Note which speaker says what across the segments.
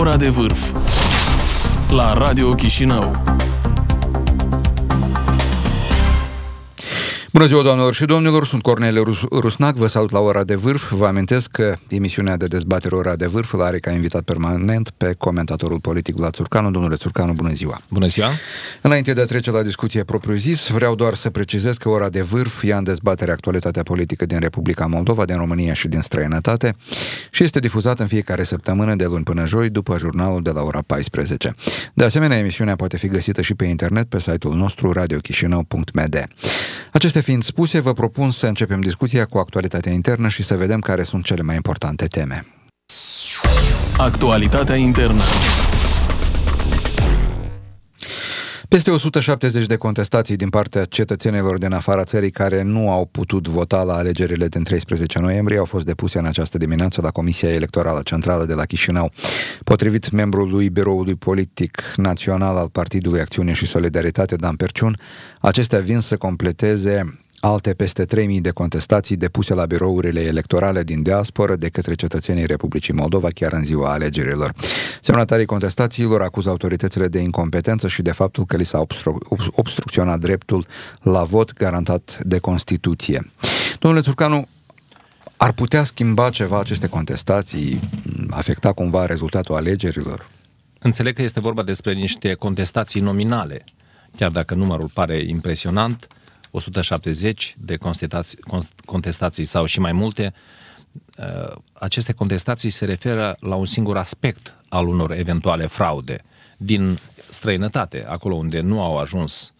Speaker 1: ora de vârf la Radio Chișinău.
Speaker 2: Bună ziua, doamnelor și domnilor, sunt Cornel Rus- Rusnac, vă salut la ora de vârf. Vă amintesc că emisiunea de dezbatere ora de vârf îl are ca invitat permanent pe comentatorul politic Vlad Țurcanu. Domnule Țurcanu, bună ziua!
Speaker 3: Bună ziua!
Speaker 2: Înainte de a trece la discuție propriu-zis, vreau doar să precizez că ora de vârf ia în dezbatere actualitatea politică din Republica Moldova, din România și din străinătate și este difuzată în fiecare săptămână de luni până joi după jurnalul de la ora 14. De asemenea, emisiunea poate fi găsită și pe internet pe site-ul nostru radiochișinău.md. Aceste fiind spuse, vă propun să începem discuția cu actualitatea internă și să vedem care sunt cele mai importante teme.
Speaker 1: Actualitatea internă.
Speaker 2: Peste 170 de contestații din partea cetățenilor din afara țării care nu au putut vota la alegerile din 13 noiembrie au fost depuse în această dimineață la Comisia Electorală Centrală de la Chișinău. Potrivit membrului Biroului Politic Național al Partidului Acțiune și Solidaritate Dan Perciun, acestea vin să completeze alte peste 3.000 de contestații depuse la birourile electorale din diasporă de către cetățenii Republicii Moldova chiar în ziua alegerilor. Semnatarii contestațiilor acuză autoritățile de incompetență și de faptul că li s-a obstru- obstrucționat dreptul la vot garantat de Constituție. Domnule Țurcanu, ar putea schimba ceva aceste contestații, afecta cumva rezultatul alegerilor?
Speaker 3: Înțeleg că este vorba despre niște contestații nominale, chiar dacă numărul pare impresionant, 170 de contestații, contestații sau și mai multe, uh, aceste contestații se referă la un singur aspect al unor eventuale fraude din străinătate, acolo unde nu au ajuns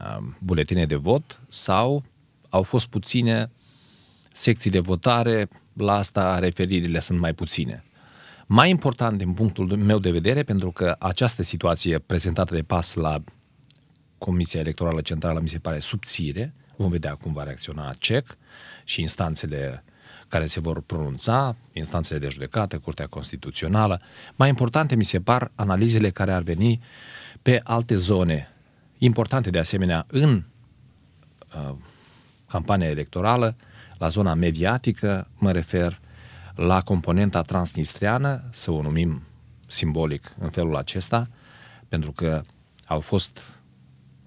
Speaker 3: uh, buletine de vot sau au fost puține secții de votare, la asta referirile sunt mai puține. Mai important din punctul meu de vedere, pentru că această situație prezentată de PAS la Comisia Electorală Centrală mi se pare subțire, vom vedea cum va reacționa CEC și instanțele care se vor pronunța, instanțele de judecată, Curtea Constituțională. Mai importante mi se par analizele care ar veni pe alte zone importante de asemenea în uh, campania electorală, la zona mediatică, mă refer la componenta transnistriană, să o numim simbolic în felul acesta, pentru că au fost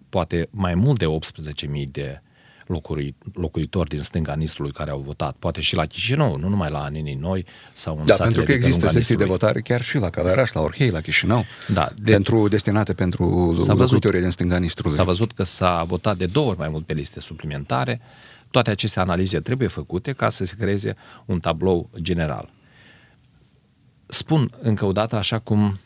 Speaker 3: poate mai mult de 18.000 de locuri, locuitori din stânga Nistrului care au votat, poate și la Chișinău, nu numai la Aninii Noi sau în
Speaker 2: Da, pentru că există secții de votare chiar și la Călăraș, la Orhei, la Chișinău,
Speaker 3: da,
Speaker 2: de, pentru, destinate pentru locuitorii din stânga Nistrului.
Speaker 3: S-a văzut că s-a votat de două ori mai mult pe liste suplimentare. Toate aceste analize trebuie făcute ca să se creeze un tablou general. Spun încă o dată, așa cum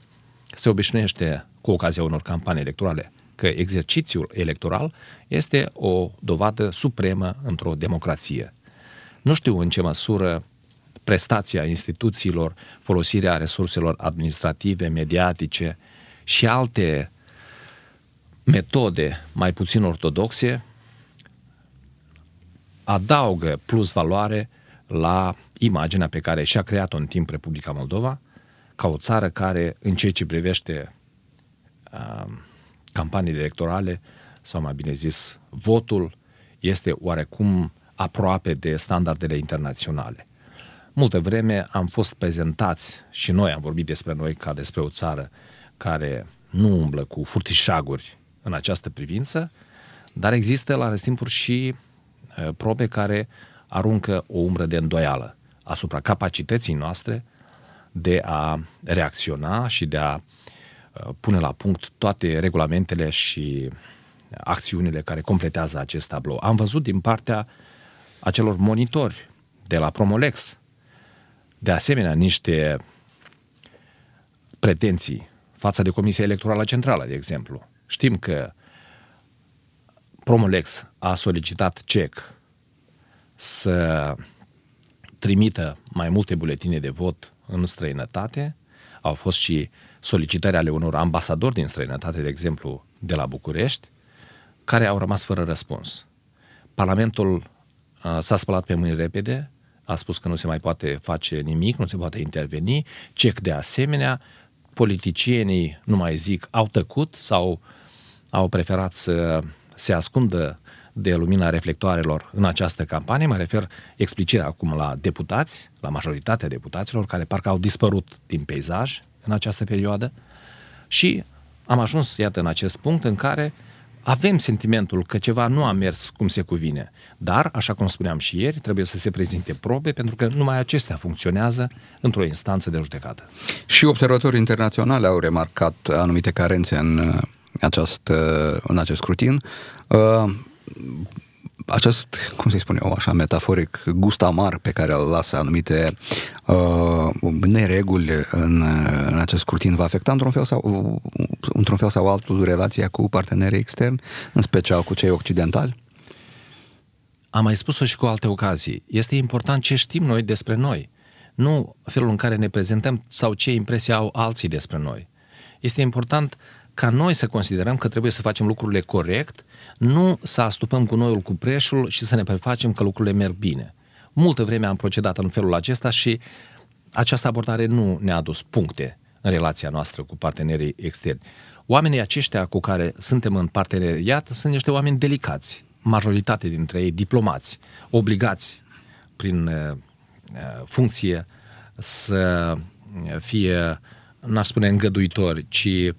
Speaker 3: se obișnuiește cu ocazia unor campanii electorale, că exercițiul electoral este o dovadă supremă într-o democrație. Nu știu în ce măsură prestația instituțiilor, folosirea resurselor administrative, mediatice și alte metode mai puțin ortodoxe adaugă plus valoare la imaginea pe care și-a creat-o în timp Republica Moldova, ca o țară care, în ceea ce privește uh, campaniile electorale, sau mai bine zis, votul este oarecum aproape de standardele internaționale. Multă vreme am fost prezentați și noi am vorbit despre noi ca despre o țară care nu umblă cu furtișaguri în această privință, dar există la răstimpuri și probe care aruncă o umbră de îndoială asupra capacității noastre de a reacționa și de a pune la punct toate regulamentele și acțiunile care completează acest tablou. Am văzut din partea acelor monitori de la Promolex, de asemenea, niște pretenții față de Comisia Electorală Centrală, de exemplu. Știm că Promolex a solicitat CEC să trimită mai multe buletine de vot în străinătate. Au fost și solicitări ale unor ambasadori din străinătate, de exemplu, de la București, care au rămas fără răspuns. Parlamentul uh, s-a spălat pe mâini repede, a spus că nu se mai poate face nimic, nu se poate interveni, cec de asemenea, politicienii, nu mai zic, au tăcut sau au preferat să se ascundă de lumina reflectoarelor în această campanie. Mă refer explicit acum la deputați, la majoritatea deputaților care parcă au dispărut din peisaj în această perioadă și am ajuns, iată, în acest punct în care avem sentimentul că ceva nu a mers cum se cuvine. Dar, așa cum spuneam și ieri, trebuie să se prezinte probe, pentru că numai acestea funcționează într-o instanță de judecată.
Speaker 2: Și observatorii internaționali au remarcat anumite carențe în, uh, acest, uh, în acest scrutin. Uh, acest, cum să-i spun eu, așa metaforic, gust amar pe care îl lasă anumite uh, nereguli în, în acest scrutin va afecta într-un fel, sau, într-un fel sau altul relația cu partenerii externi, în special cu cei occidentali?
Speaker 3: Am mai spus-o și cu alte ocazii. Este important ce știm noi despre noi, nu felul în care ne prezentăm sau ce impresie au alții despre noi. Este important ca noi să considerăm că trebuie să facem lucrurile corect, nu să astupăm cu noiul cu preșul și să ne prefacem că lucrurile merg bine. Multă vreme am procedat în felul acesta și această abordare nu ne-a adus puncte în relația noastră cu partenerii externi. Oamenii aceștia cu care suntem în parteneriat sunt niște oameni delicați, majoritate dintre ei diplomați, obligați prin uh, uh funcție să fie, n-aș spune îngăduitori, ci um,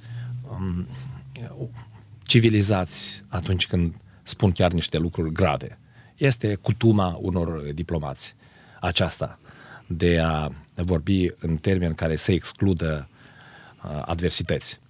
Speaker 3: civilizați atunci când spun chiar niște lucruri grave. Este cutuma unor diplomați aceasta de a vorbi în termeni care să excludă uh, adversități.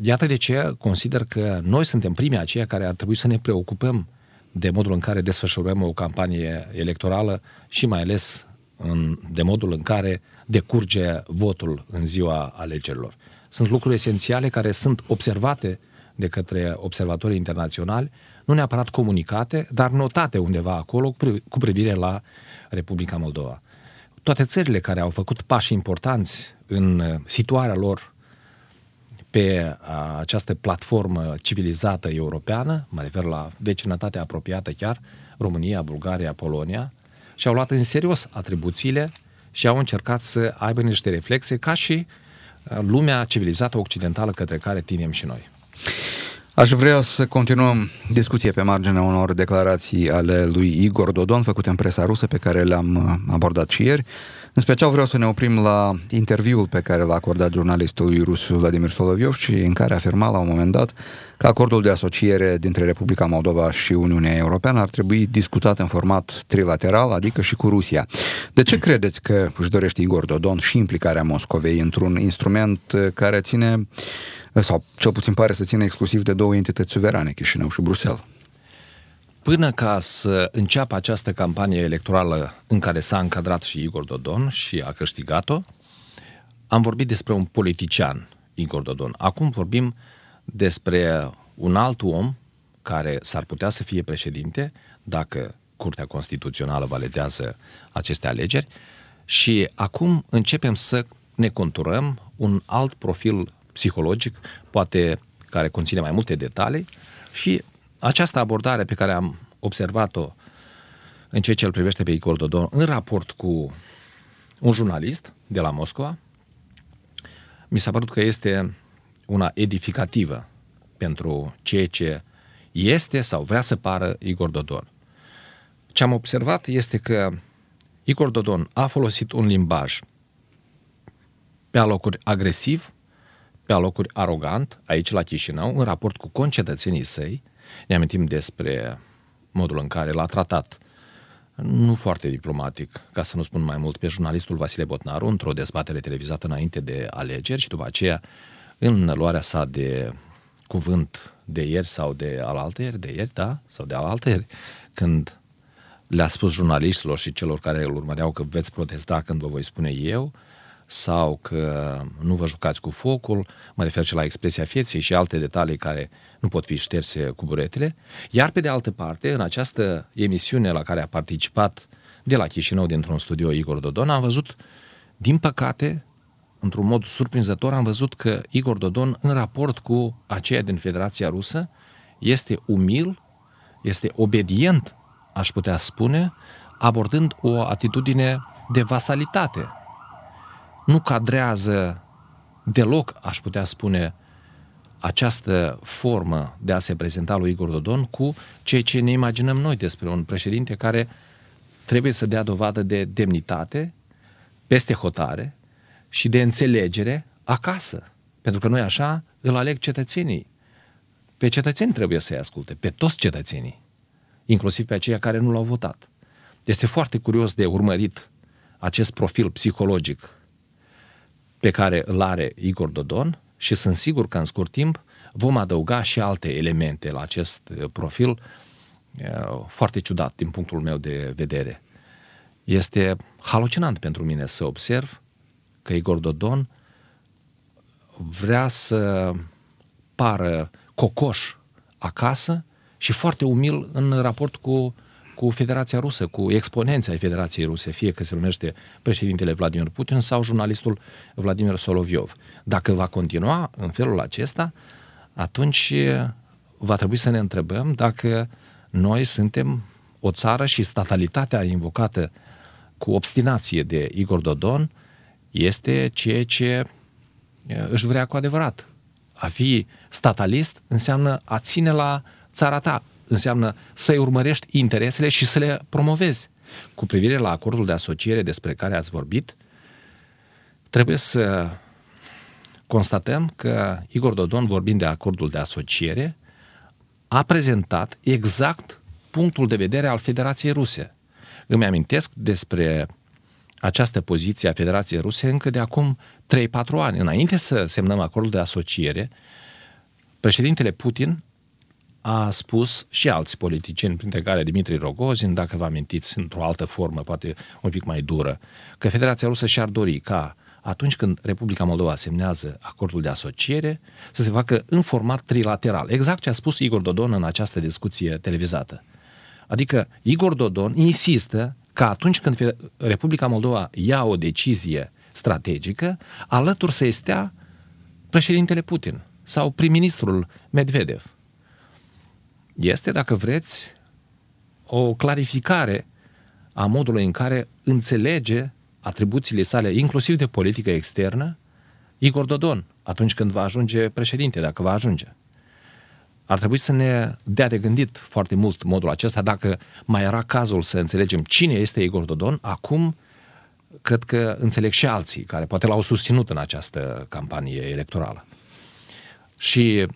Speaker 3: Iată de ce consider că noi suntem primii aceia care ar trebui să ne preocupăm de modul în care desfășurăm o campanie electorală și mai ales în, de modul în care decurge votul în ziua alegerilor. Sunt lucruri esențiale care sunt observate de către observatorii internaționali, nu neapărat comunicate, dar notate undeva acolo cu privire la Republica Moldova. Toate țările care au făcut pași importanți în situarea lor pe această platformă civilizată europeană, mă refer la vecinătatea apropiată chiar, România, Bulgaria, Polonia, și au luat în serios atribuțiile și au încercat să aibă niște reflexe ca și lumea civilizată occidentală către care tinem și noi.
Speaker 2: Aș vrea să continuăm discuție pe marginea unor declarații ale lui Igor Dodon făcute în presa rusă pe care le-am uh, abordat și ieri. În special vreau să ne oprim la interviul pe care l-a acordat jurnalistului rus Vladimir Soloviov și în care afirma la un moment dat că acordul de asociere dintre Republica Moldova și Uniunea Europeană ar trebui discutat în format trilateral, adică și cu Rusia. De ce credeți că își dorește Igor Dodon și implicarea Moscovei într-un instrument care ține sau cel puțin pare să țină exclusiv de două entități suverane, Chișinău și Bruxelles.
Speaker 3: Până ca să înceapă această campanie electorală în care s-a încadrat și Igor Dodon și a câștigat-o, am vorbit despre un politician, Igor Dodon. Acum vorbim despre un alt om care s-ar putea să fie președinte dacă Curtea Constituțională validează aceste alegeri și acum începem să ne conturăm un alt profil psihologic, poate care conține mai multe detalii și această abordare pe care am observat-o în ceea ce îl privește pe Igor Dodon în raport cu un jurnalist de la Moscova, mi s-a părut că este una edificativă pentru ceea ce este sau vrea să pară Igor Dodon. Ce am observat este că Igor Dodon a folosit un limbaj pe alocuri agresiv, pe alocuri arogant, aici la Chișinău, în raport cu concetățenii săi. Ne amintim despre modul în care l-a tratat. Nu foarte diplomatic, ca să nu spun mai mult, pe jurnalistul Vasile Botnaru într-o dezbatere televizată înainte de alegeri și după aceea în luarea sa de cuvânt de ieri sau de alaltăieri, de ieri, da, sau de alaltăieri, când le-a spus jurnaliștilor și celor care îl urmăreau că veți protesta când vă voi spune eu, uh, sau că nu vă jucați cu focul, mă refer și la expresia fieței și alte detalii care nu pot fi șterse cu buretele. Iar pe de altă parte, în această emisiune la care a participat de la Chișinău, dintr-un studio Igor Dodon, am văzut, din păcate, într-un mod surprinzător, am văzut că Igor Dodon, în raport cu aceea din Federația Rusă, este umil, este obedient, aș putea spune, abordând o atitudine de vasalitate nu cadrează deloc, aș putea spune, această formă de a se prezenta lui Igor Dodon cu ceea ce ne imaginăm noi despre un președinte care trebuie să dea dovadă de demnitate, peste hotare, și de înțelegere acasă. Pentru că noi așa îl aleg cetățenii. Pe cetățeni trebuie să-i asculte, pe toți cetățenii, inclusiv pe aceia care nu l-au votat. Este foarte curios de urmărit acest profil psihologic pe care îl are Igor Dodon și sunt sigur că în scurt timp vom adăuga și alte elemente la acest uh, profil uh, foarte ciudat din punctul meu de vedere. Este halucinant pentru mine să observ că Igor Dodon vrea să pară cocoș acasă și foarte umil în raport cu, cu Federația Rusă, cu exponenții ai Federației Ruse, fie că se numește președintele Vladimir Putin sau jurnalistul Vladimir Soloviov. Dacă va continua în felul acesta, atunci va trebui să ne întrebăm dacă noi suntem o țară și statalitatea invocată cu obstinație de Igor Dodon este ceea ce își vrea cu adevărat. A fi statalist înseamnă a ține la țara ta, înseamnă să-i urmărești interesele și să le promovezi. Cu privire la acordul de asociere despre care ați vorbit, trebuie să constatăm că Igor Dodon, vorbind de acordul de asociere, a prezentat exact punctul de vedere al Federației Ruse. Îmi amintesc despre această poziție a Federației Ruse încă de acum 3-4 ani. Înainte să semnăm acordul de asociere, președintele Putin a spus și alți politicieni, printre care Dimitri Rogozin, dacă vă amintiți, într-o altă formă, poate un pic mai dură, că Federația Rusă și-ar dori ca atunci când Republica Moldova semnează acordul de asociere, să se facă în format trilateral. Exact ce a spus Igor Dodon în această discuție televizată. Adică Igor Dodon insistă că atunci când Republica Moldova ia o decizie strategică, alături să stea președintele Putin sau prim-ministrul Medvedev. Este, dacă vreți, o clarificare a modului în care înțelege atribuțiile sale, inclusiv de politică externă, Igor Dodon, atunci când va ajunge președinte, dacă va ajunge. Ar trebui să ne dea de gândit foarte mult modul acesta. Dacă mai era cazul să înțelegem cine este Igor Dodon, acum cred că înțeleg și alții care poate l-au susținut în această campanie electorală. Și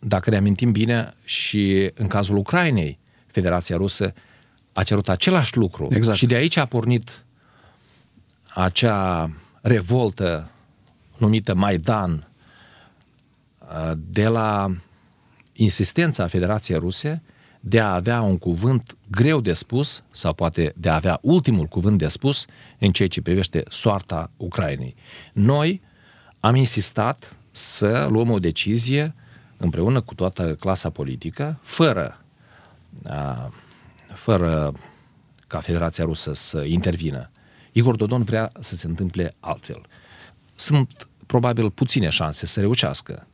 Speaker 3: dacă ne amintim bine, și în cazul Ucrainei, Federația Rusă a cerut același lucru.
Speaker 2: Exact.
Speaker 3: Și de aici a pornit acea revoltă numită Maidan de la insistența Federației Ruse de a avea un cuvânt greu de spus sau poate de a avea ultimul cuvânt de spus în ceea ce privește soarta Ucrainei. Noi am insistat să luăm o decizie împreună cu toată clasa politică, fără, fără ca Federația Rusă să intervină. Igor Dodon vrea să se întâmple altfel. Sunt probabil puține șanse să reușească,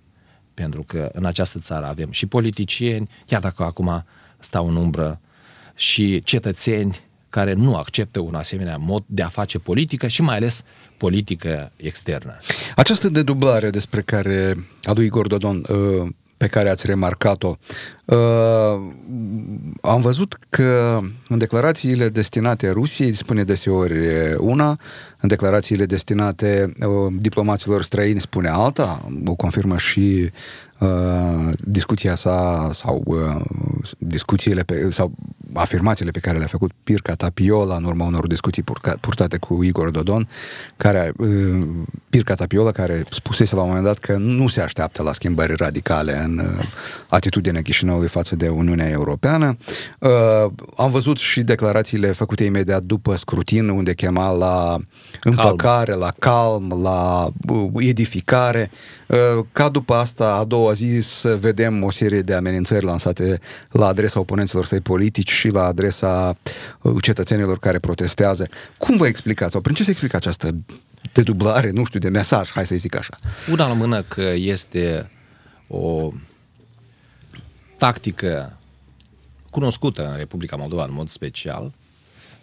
Speaker 3: pentru că în această țară avem și politicieni, chiar dacă acum stau în umbră, și cetățeni care nu acceptă un asemenea mod de a face politică și mai ales politică externă.
Speaker 2: Această dedublare despre care adu Igor Dodon, uh, pe care ați remarcat-o, uh, am văzut că în declarațiile destinate Rusiei spune deseori una, în declarațiile destinate uh, diplomaților străini spune alta, o confirmă și Uh, discuția sa sau uh, discuțiile pe, sau afirmațiile pe care le-a făcut Pirca Tapiola în urma unor discuții purca, purtate cu Igor Dodon, care, uh, Pirca Tapiola care spusese la un moment dat că nu se așteaptă la schimbări radicale în uh, atitudinea Chișinăului față de Uniunea Europeană. Uh, am văzut și declarațiile făcute imediat după scrutin, unde chema la împăcare, calm. la calm, la uh, edificare. Uh, ca după asta, a doua zi, să vedem o serie de amenințări lansate la adresa oponenților săi politici și la adresa uh, cetățenilor care protestează. Cum vă explicați sau prin ce se explică această dedublare, nu știu, de mesaj, hai să zic așa?
Speaker 3: Una la mână că este o tactică cunoscută în Republica Moldova în mod special.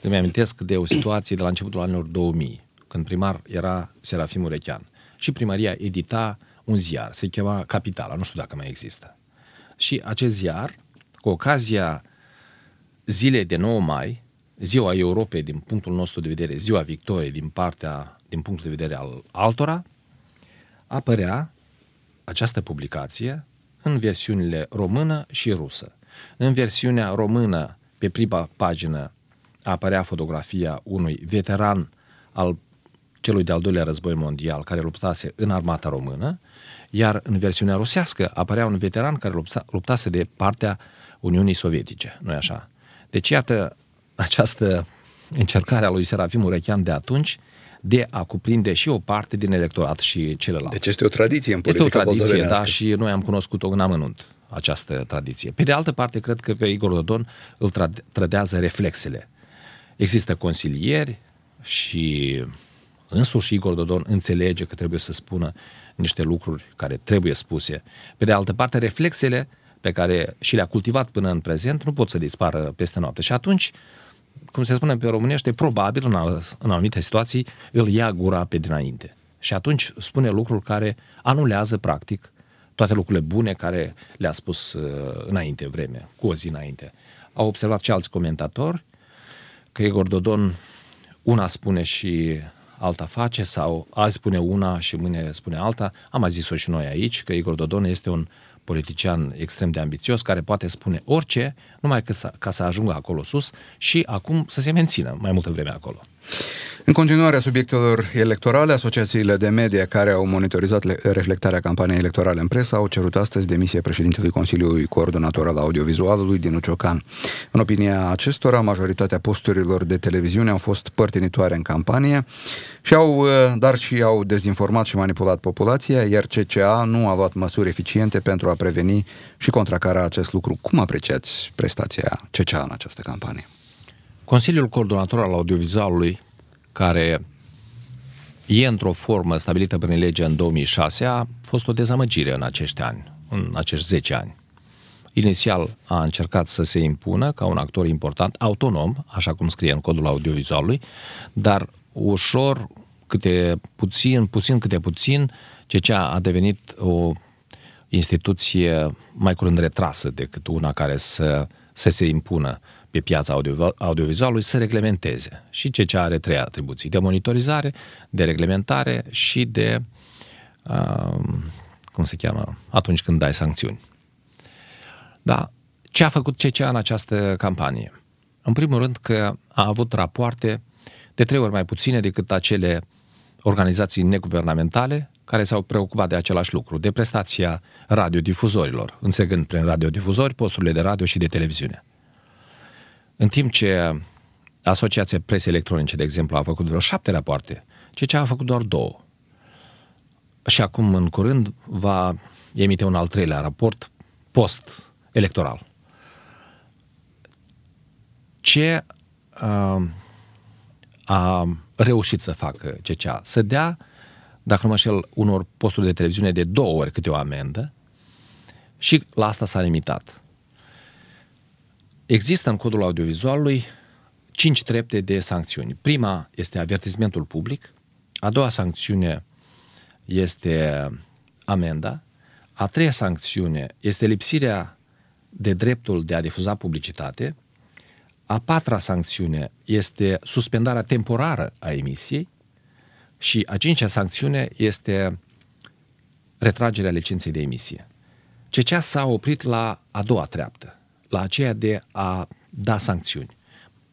Speaker 3: Îmi amintesc de o situație de la începutul anilor 2000, când primar era Serafim Urechean și primăria edita un ziar, se chema Capitala, nu știu dacă mai există. Și acest ziar, cu ocazia zilei de 9 mai, ziua Europei din punctul nostru de vedere, ziua victoriei din partea din punctul de vedere al altora, apărea această publicație în versiunile română și rusă. În versiunea română, pe prima pagină, apărea fotografia unui veteran al celui de-al doilea război mondial care luptase în armata română, iar în versiunea rusească apărea un veteran care lupta, luptase de partea Uniunii Sovietice, nu așa? Deci, iată, această încercare a lui Serafim Urechean de atunci de a cuprinde și o parte din electorat și celălalt.
Speaker 2: Deci este o tradiție în
Speaker 3: politica Este o tradiție, da, și noi am cunoscut-o în amănunt, această tradiție. Pe de altă parte, cred că pe Igor Dodon îl trădează reflexele. Există consilieri și însuși Igor Dodon înțelege că trebuie să spună niște lucruri care trebuie spuse. Pe de altă parte, reflexele pe care și le-a cultivat până în prezent nu pot să dispară peste noapte. Și atunci, cum se spune pe românește, probabil în, în anumite situații îl ia gura pe dinainte. Și atunci spune lucruri care anulează practic toate lucrurile bune care le-a spus uh, înainte vreme, cu o zi înainte. Au observat și alți comentatori că Igor Dodon una spune și alta face sau azi spune una și mâine spune alta. Am mai zis-o și noi aici că Igor Dodon este un politician extrem de ambițios care poate spune orice numai ca să, ca să ajungă acolo sus și acum să se mențină mai multă vreme acolo.
Speaker 2: În continuarea subiectelor electorale, asociațiile de media care au monitorizat reflectarea campaniei electorale în presă au cerut astăzi demisia președintelui Consiliului Coordonator al Audiovizualului, Dinu Ciocan. În opinia acestora, majoritatea posturilor de televiziune au fost părtinitoare în campanie și au, uh, dar și au dezinformat și manipulat populația, iar CCA nu a luat măsuri eficiente pentru a preveni și contracara acest lucru. Cum apreciați prestația CCA în această campanie?
Speaker 3: Consiliul Coordonator al Audiovizualului care e într-o formă stabilită prin legea în 2006, a fost o dezamăgire în acești ani, în acești 10 ani. Inițial a încercat să se impună ca un actor important, autonom, așa cum scrie în codul audiovizualului, dar ușor, câte puțin, puțin câte puțin, CCA a devenit o instituție mai curând retrasă decât una care să, să se impună pe piața audio, audiovizualului să reglementeze. Și ce are trei atribuții, de monitorizare, de reglementare și de, uh, cum se cheamă, atunci când dai sancțiuni. Da, ce a făcut CCA în această campanie? În primul rând că a avut rapoarte de trei ori mai puține decât acele organizații neguvernamentale care s-au preocupat de același lucru, de prestația radiodifuzorilor, înțegând prin radiodifuzori posturile de radio și de televiziune. În timp ce Asociația Presei Electronice, de exemplu, a făcut vreo șapte rapoarte, ce a făcut doar două. Și acum, în curând, va emite un al treilea raport post-electoral. Ce uh, a reușit să facă CCA? Să dea, dacă nu mă șel, unor posturi de televiziune de două ori câte o amendă și la asta s-a limitat. Există în codul audiovizualului cinci trepte de sancțiuni. Prima este avertismentul public, a doua sancțiune este amenda, a treia sancțiune este lipsirea de dreptul de a difuza publicitate, a patra sancțiune este suspendarea temporară a emisiei și a cincea sancțiune este retragerea licenței de emisie. CCA s-a oprit la a doua treaptă, la aceea de a da sancțiuni.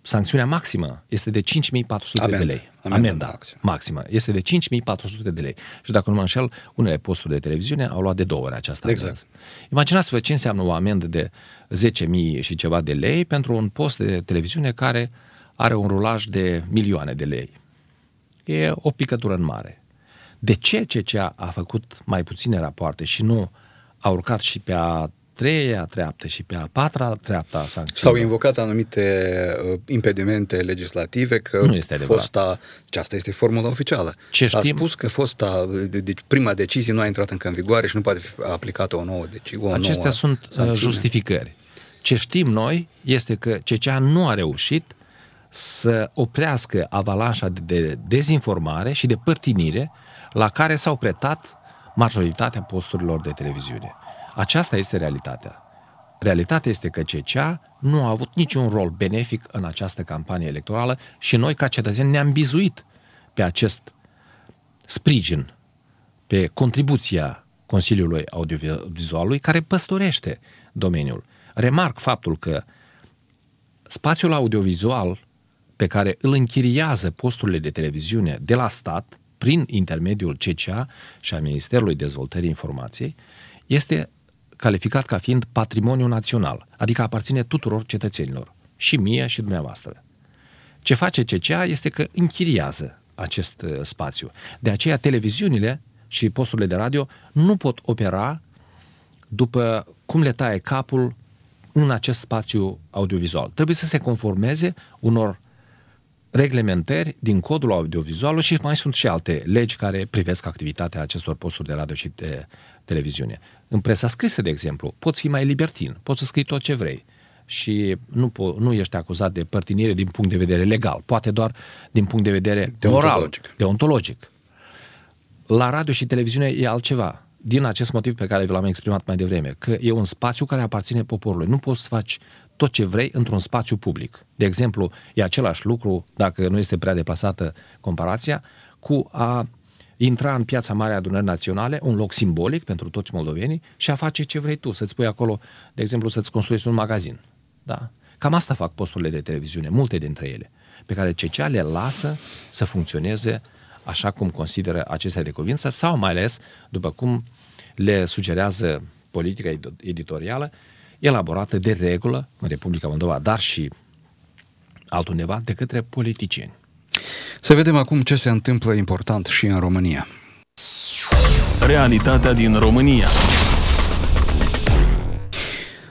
Speaker 3: Sancțiunea maximă este de 5400 Amend. de lei. Amenda, Amenda maximă. maximă este de 5400 de lei. Și dacă nu mă înșel, unele posturi de televiziune au luat de două ori această exact. amendă. Imaginați-vă ce înseamnă o amendă de 10.000 și ceva de lei pentru un post de televiziune care are un rulaj de milioane de lei. E o picătură în mare. De ce CCA a făcut mai puține rapoarte și nu a urcat și pe a treia treaptă și pe a patra treaptă a sancțiunilor.
Speaker 2: S-au invocat anumite uh, impedimente legislative că
Speaker 3: nu este fosta,
Speaker 2: deci asta este formula oficială.
Speaker 3: Ce știm?
Speaker 2: A spus că fosta, deci prima decizie nu a intrat încă în vigoare și nu poate fi aplicată o nouă decizie.
Speaker 3: Acestea nouă sunt uh, sancțiune. justificări. Ce știm noi este că CCA nu a reușit să oprească avalanșa de dezinformare și de părtinire la care s-au pretat majoritatea posturilor de televiziune. Aceasta este realitatea. Realitatea este că CCA nu a avut niciun rol benefic în această campanie electorală și noi, ca cetățeni, ne-am bizuit pe acest sprijin pe contribuția Consiliului Audiovizualului care păstorește domeniul. Remarc faptul că spațiul audiovizual pe care îl închiriază posturile de televiziune de la stat prin intermediul CCA și a Ministerului Dezvoltării Informației este calificat ca fiind patrimoniu național, adică aparține tuturor cetățenilor, și mie și dumneavoastră. Ce face CCA este că închiriază acest uh, spațiu. De aceea televiziunile și posturile de radio nu pot opera după cum le taie capul în acest spațiu audiovizual. Trebuie să se conformeze unor reglementări din codul audiovizual și mai sunt și alte legi care privesc activitatea acestor posturi de radio și de televiziune. În presa scrisă, de exemplu, poți fi mai libertin, poți să scrii tot ce vrei și nu, po- nu ești acuzat de părtinire din punct de vedere legal, poate doar din punct de vedere
Speaker 2: Deontologic.
Speaker 3: moral, deontologic. La radio și televiziune e altceva. Din acest motiv pe care vi l-am exprimat mai devreme, că e un spațiu care aparține poporului. Nu poți să faci tot ce vrei într-un spațiu public. De exemplu, e același lucru, dacă nu este prea deplasată comparația, cu a intra în piața Mare a Adunării Naționale, un loc simbolic pentru toți moldovenii și a face ce vrei tu, să-ți pui acolo, de exemplu, să-ți construiești un magazin. Da? Cam asta fac posturile de televiziune, multe dintre ele, pe care CCA le lasă să funcționeze așa cum consideră acestea de cuvință sau mai ales după cum le sugerează politica editorială elaborată de regulă în Republica Moldova, dar și altundeva de către politicieni.
Speaker 2: Să vedem acum ce se întâmplă important și în România.
Speaker 1: Realitatea din România.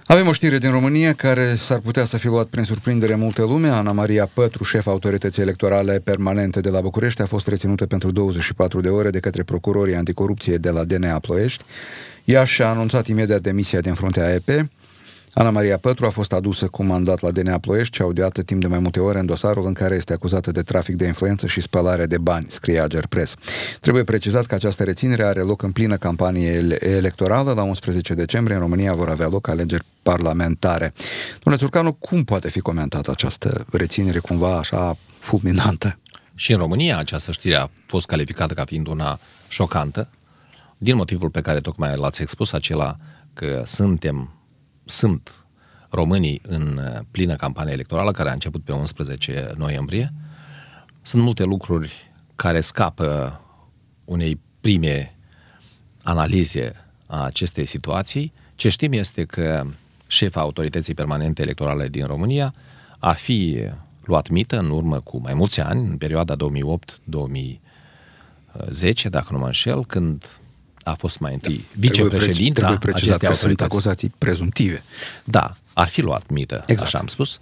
Speaker 2: Avem o știre din România care s-ar putea să fi luat prin surprindere multe lume. Ana Maria Pătru, șef autorității electorale permanente de la București, a fost reținută pentru 24 de ore de către procurorii anticorupție de la DNA Ploiești. Ea și-a anunțat imediat demisia din fruntea AEP. Ana Maria Pătru a fost adusă cu mandat la DNA Ploiești și audiată timp de mai multe ore în dosarul în care este acuzată de trafic de influență și spălare de bani, scrie Ager Press. Trebuie precizat că această reținere are loc în plină campanie electorală. La 11 decembrie în România vor avea loc alegeri parlamentare. Domnule Turcanu, cum poate fi comentată această reținere cumva așa fulminantă?
Speaker 3: Și în România această știre a fost calificată ca fiind una șocantă, din motivul pe care tocmai l-ați expus, acela că suntem sunt românii în uh, plină campanie electorală, care a început pe 11 noiembrie. Sunt multe lucruri care scapă unei prime analize a acestei situații. Ce știm este că șefa autorității permanente electorale din România ar fi luat mită în urmă cu mai mulți ani, în perioada 2008-2010, dacă nu mă înșel, când a fost mai întâi vicepreședinte
Speaker 2: trebuie precizat că sunt acuzații prezumtive.
Speaker 3: Da, ar fi luat mită, exact. așa am spus.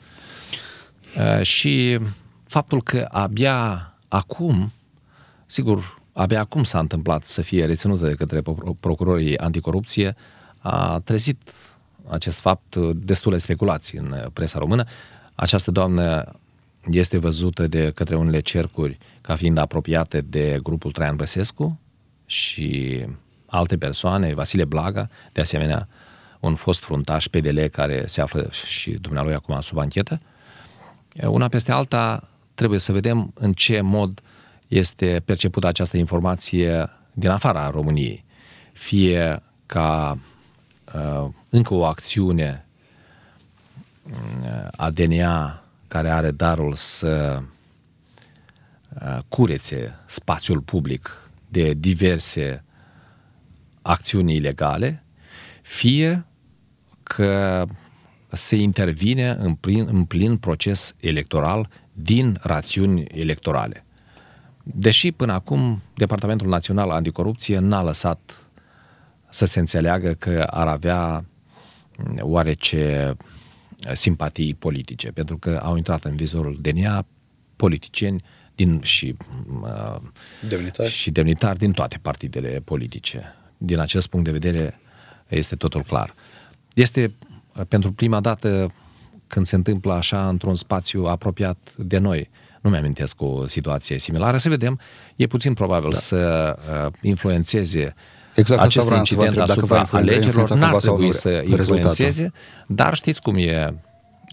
Speaker 3: Uh, și faptul că abia acum, sigur, abia acum s-a întâmplat să fie reținută de către procurorii anticorupție, a trezit acest fapt destule speculații în presa română. Această doamnă este văzută de către unele cercuri ca fiind apropiate de grupul Traian Băsescu și alte persoane, Vasile Blaga, de asemenea, un fost fruntaș PDL care se află și dumnealui acum sub anchetă. Una peste alta trebuie să vedem în ce mod este percepută această informație din afara României. Fie ca uh, încă o acțiune uh, a DNA care are darul să uh, curețe spațiul public de diverse acțiuni ilegale, fie că se intervine în plin, în plin proces electoral din rațiuni electorale. Deși până acum Departamentul Național Anticorupție n-a lăsat să se înțeleagă că ar avea oarece simpatii politice, pentru că au intrat în vizorul DNA politicieni din, și, uh, demnitari. și demnitari din toate partidele politice din acest punct de vedere este totul clar. Este uh, pentru prima dată când se întâmplă așa într-un spațiu apropiat de noi. Nu mi-amintesc o situație similară. Să vedem, e puțin probabil da. să uh, influențeze exact acest incident asupra alegerilor. N-ar trebui să influențeze, dar știți cum e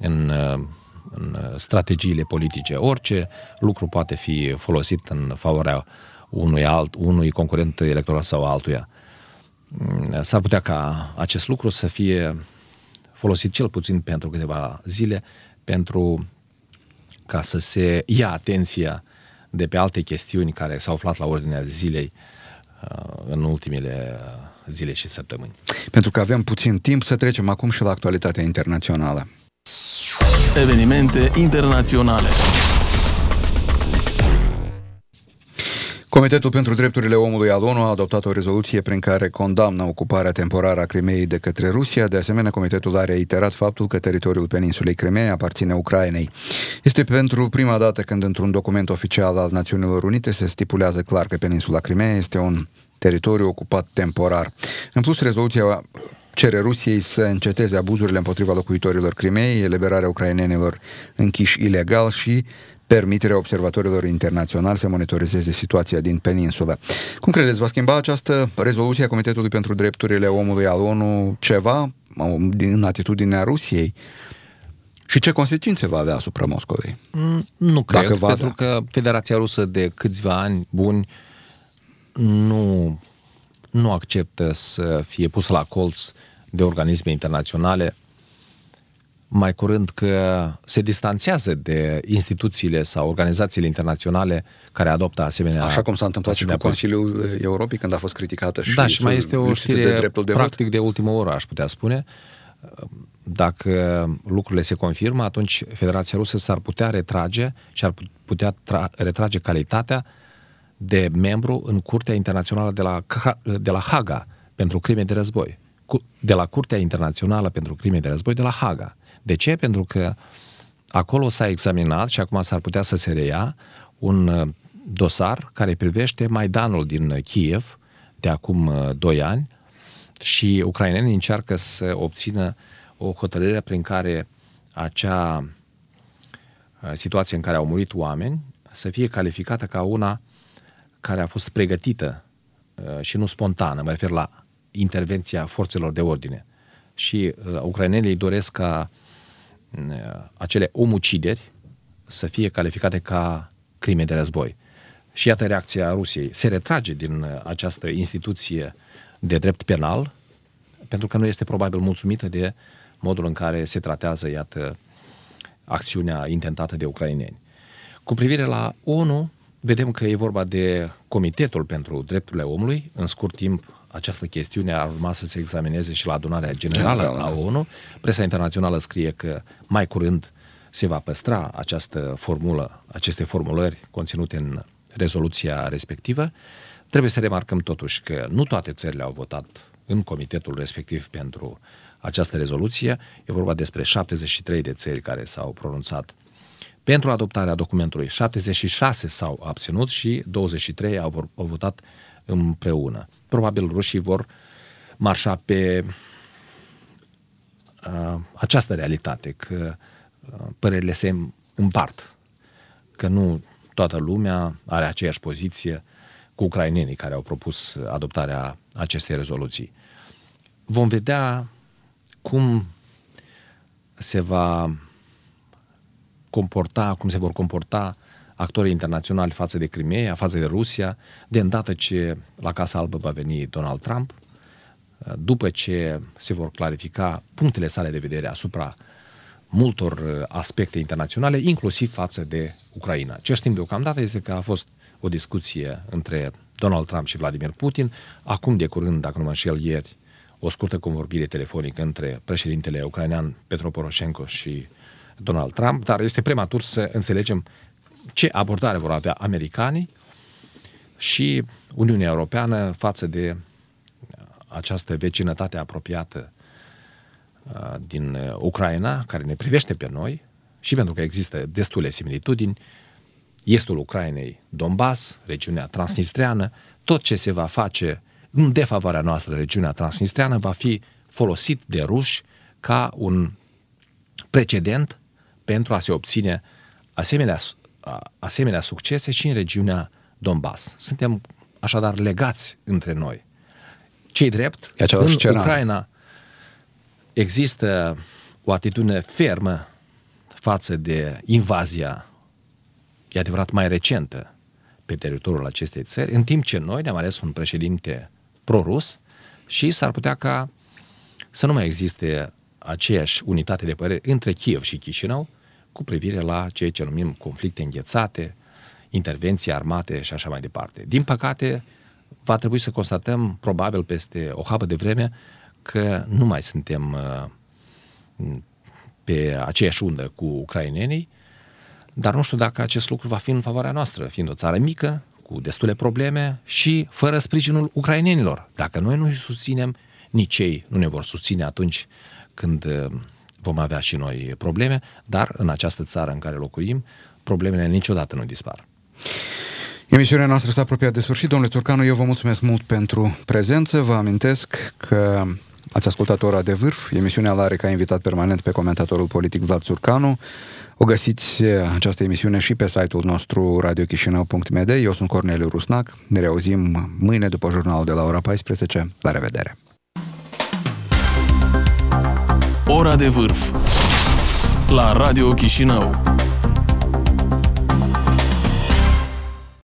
Speaker 3: în, uh, în strategiile politice. Orice lucru poate fi folosit în favoarea unui alt, unui concurent electoral sau altuia. Mm, s-ar putea ca acest lucru să fie folosit cel puțin pentru câteva zile, pentru ca să se ia atenția de pe alte chestiuni care s-au aflat la ordinea zilei uh, în ultimele zile și săptămâni.
Speaker 2: Pentru că avem puțin timp să trecem acum și la actualitatea internațională.
Speaker 1: Evenimente internaționale.
Speaker 2: Comitetul pentru Drepturile Omului al ONU a adoptat o rezoluție prin care condamnă ocuparea temporară a Crimeei de către Rusia. De asemenea, comitetul a reiterat faptul că teritoriul peninsulei Crimeei aparține Ucrainei. Este pentru prima dată când într-un document oficial al Națiunilor Unite se stipulează clar că peninsula Crimeei este un teritoriu ocupat temporar. În plus, rezoluția cere Rusiei să înceteze abuzurile împotriva locuitorilor Crimeei, eliberarea ucrainenilor închiși ilegal și permiterea observatorilor internaționali să monitorizeze situația din peninsulă. Cum credeți, va schimba această rezoluție a Comitetului pentru Drepturile Omului al ONU ceva din atitudinea Rusiei? Și ce consecințe va avea asupra Moscovei?
Speaker 3: Mm, nu cred, Dacă va pentru avea. că Federația Rusă de câțiva ani buni nu, nu acceptă să fie pusă la colț de organisme internaționale mai curând că se distanțează de instituțiile sau organizațiile internaționale care adoptă asemenea...
Speaker 2: Așa cum s-a întâmplat și cu Consiliul Europei când a fost criticată și
Speaker 3: Da, și mai este o știre de dreptul de practic vot. de ultimă oră, aș putea spune. Dacă lucrurile se confirmă, atunci Federația Rusă s-ar putea retrage și ar putea tra- retrage calitatea de membru în Curtea Internațională de la, de la Haga pentru crime de război. De la Curtea Internațională pentru crime de război de la Haga. De ce? Pentru că acolo s-a examinat și acum s-ar putea să se reia un uh, dosar care privește Maidanul din Kiev de acum 2 uh, ani și ucrainenii încearcă să obțină o hotărâre prin care acea uh, situație în care au murit oameni să fie calificată ca una care a fost pregătită și nu spontană, mă refer la intervenția forțelor de ordine. Și ucrainenii doresc ca acele omucideri să fie calificate ca crime de război. Și iată reacția Rusiei. Se retrage din această instituție de drept penal pentru că nu este probabil mulțumită de modul în care se tratează, iată, acțiunea intentată de ucraineni. Cu privire la ONU, vedem că e vorba de Comitetul pentru Drepturile Omului. În scurt timp, această chestiune ar urma să se examineze și la adunarea generală General, a ONU. Presa internațională scrie că mai curând se va păstra această formulă, aceste formulări conținute în rezoluția respectivă. Trebuie să remarcăm totuși că nu toate țările au votat în comitetul respectiv pentru această rezoluție. E vorba despre 73 de țări care s-au pronunțat pentru adoptarea documentului. 76 s-au abținut și 23 au, au votat împreună. Probabil rușii vor marșa pe uh, această realitate, că uh, părerile se împart, că nu toată lumea are aceeași poziție cu ucrainenii care au propus adoptarea acestei rezoluții. Vom vedea cum se va comporta, cum se vor comporta actorii internaționali față de Crimea, față de Rusia, de îndată ce la Casa Albă va veni Donald Trump, după ce se vor clarifica punctele sale de vedere asupra multor uh, aspecte internaționale, inclusiv față de Ucraina. Ce știm deocamdată este că a fost o discuție între Donald Trump și Vladimir Putin, acum de curând, dacă nu mă înșel ieri, o scurtă convorbire telefonică între președintele ucrainean Petro Poroshenko și Donald Trump, dar este prematur să înțelegem ce abordare vor avea americanii și Uniunea Europeană față de această vecinătate apropiată uh, din Ucraina, care ne privește pe noi, și pentru că există destule similitudini, estul Ucrainei, Donbass, regiunea transnistreană, tot ce se va face în defavoarea noastră, regiunea transnistreană, va fi folosit de ruși ca un precedent pentru a se obține asemenea asemenea succese și în regiunea Donbass. Suntem așadar legați între noi. Cei drept, în scenar. Ucraina există o atitudine fermă față de invazia, e adevărat, mai recentă, pe teritoriul acestei țări, în timp ce noi ne-am ales un președinte pro-rus și s-ar putea ca să nu mai existe aceeași unitate de părere între Kiev și Chișinău cu privire la ceea ce numim conflicte înghețate, intervenții armate și așa mai departe. Din păcate, va trebui să constatăm, probabil peste o hapă de vreme, că nu mai suntem uh, pe aceeași undă cu ucrainenii, dar nu știu dacă acest lucru va fi în favoarea noastră, fiind o țară mică, cu destule probleme și fără sprijinul ucrainenilor. Dacă noi nu îi susținem, nici ei nu ne vor susține atunci când uh, vom avea și noi probleme, dar în această țară în care locuim, problemele niciodată nu dispar.
Speaker 2: Emisiunea noastră s-a apropiat de sfârșit. Domnule Turcanu, eu vă mulțumesc mult pentru prezență. Vă amintesc că ați ascultat Ora de Vârf. Emisiunea la are ca invitat permanent pe comentatorul politic Vlad Turcanu. O găsiți această emisiune și pe site-ul nostru radiochișinău.md. Eu sunt Corneliu Rusnac. Ne reauzim mâine după jurnalul de la ora 14. La revedere!
Speaker 1: Ora de vârf. La Radio Chișinău